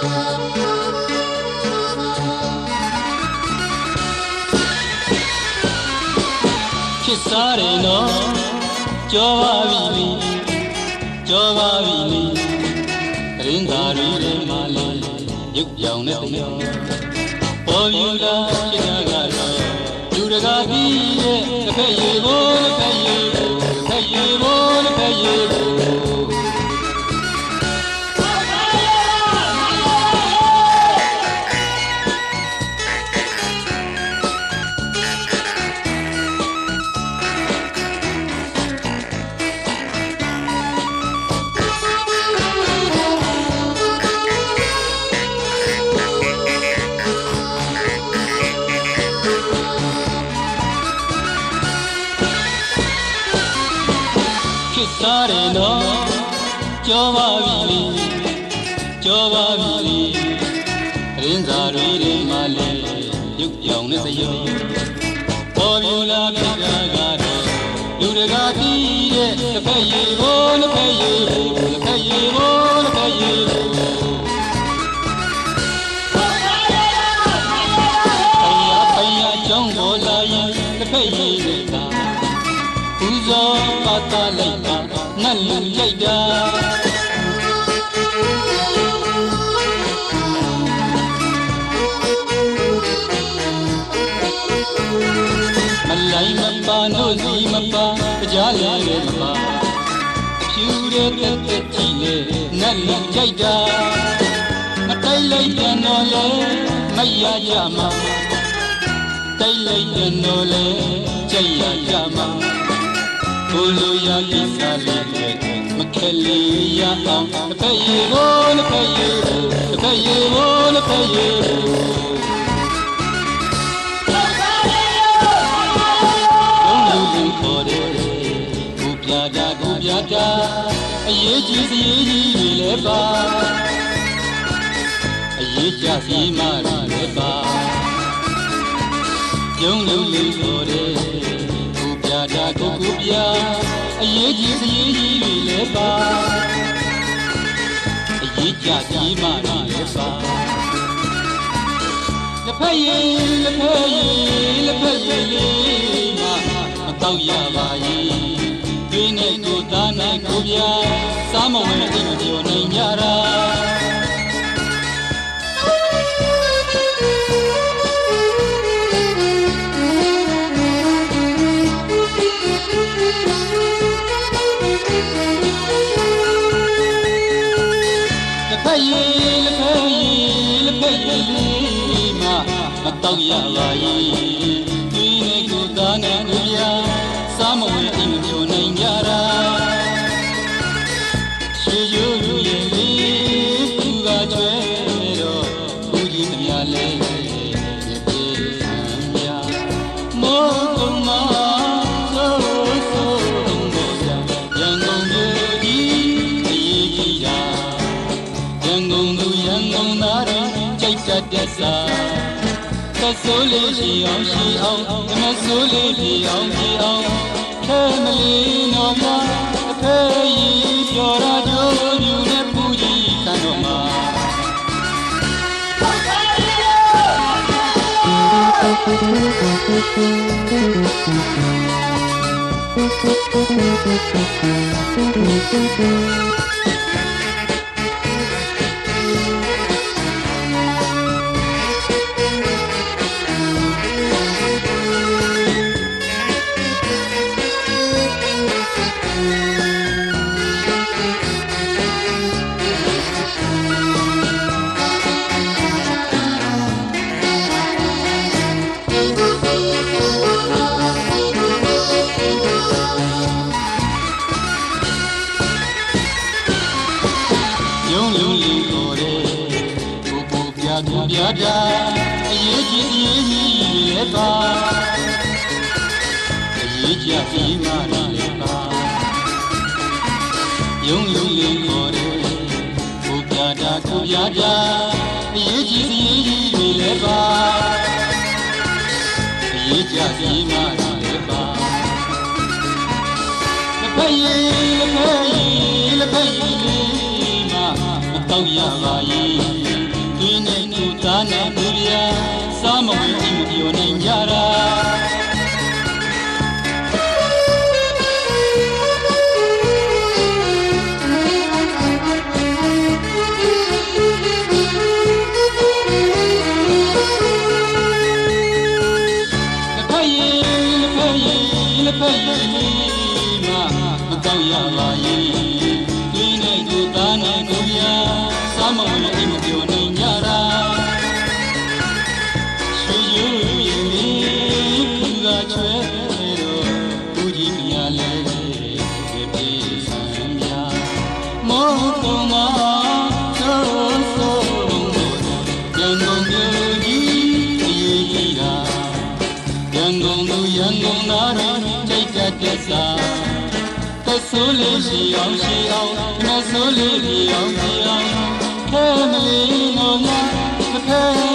ချစ်စားတယ်နော်ကြောပါပြီကြောပါပြီတရင်သာရီတွေမှာလေရုပ်ပြောင်တဲ့တရားပေါ်ယူလာချစ်တာကတော့ ခစ်စားတယ်နော်ကြောပါပြီကြောပါပြီရင်းစာတွေတွေမှာလေရုပ်ပြောင်တဲ့သယောပေါ်ပြူလာပြတာကတော့လူတကာပြီးတဲ့တစ်ဖက်ရေကိုတစ်ဖက်ရေကို လေနတ်လူကြိုက်တာမတိုက်လိုက်တဲ့တော့လေမရကြမှာတိုက်လိုက်တဲ့တော့လေကြိုက်ရကြမှာကိုလိုရကိစ္စလေးတွေမခဲလေးရအောင်တစ်ဖက်ရေကိုတစ်ဖက်ရေကိုတစ်ဖက်ရေကိုတစ်ဖက်ရေကိုလုံးလူလူခေါ်တယ်ကိုပြတာကိုပြတာအရေးကြီးစရေးကြီးတွေ လည်းပါအရေးကြစီမတွေလည်းပါယုံလုံးလူခေါ်တယ်ကိုပြတာကိုကိုပြအရေးကြီးစရေးကြီးတွေလည်းပါအရေးကြစီမတွေလည်းပါလက်ဖက်ရည်လက်ဖက်ရည်လက်ဖက်ရည်လေးမမတော့ရပါ စားမဝင်အိမ်မပြောနိုင်ကြတာလက်ဖက်ရည်လက်ဖက်ရည်လက်ဖက်ရည်လေးမမတော့ရပါရဲ့ ရန်ကုန်သားတွေကြိုက်တတ်တဲ့စာသဆိုးလေးရှိအောင်ရှိအောင်မဆိုးလေးပြေအောင်ပြေအောင်ခဲမလေးတော်များအဖေကြီးပြောတာကြိုးမြူနဲ့ပူကြီးခံတော်မှာ ကိုပြကိုပြတာအရေးကြီးအရေးကြီးလည်းပါအရေးကြပြီးမှလည်းပါယုံလုံးလေးခေါ်တယ်ကိုပြတာကိုပြတာအရေးကြီးအရေးကြီးလည်းပါအရေးကြပြီးမှလည်းပါလက်ဖက်ရည်လက်ဖက်ရည်လက်ဖက်ရည်လေးမမတော့ရပါရဲ့ နေကြတာဖက်ရည်မကောင်းရပါရင် ဆိုးလေးရှိအောင်ရှိအောင်မဆိုးလေးရှိအောင်ရှိအောင်ခဲမလေးငုံမဖဲ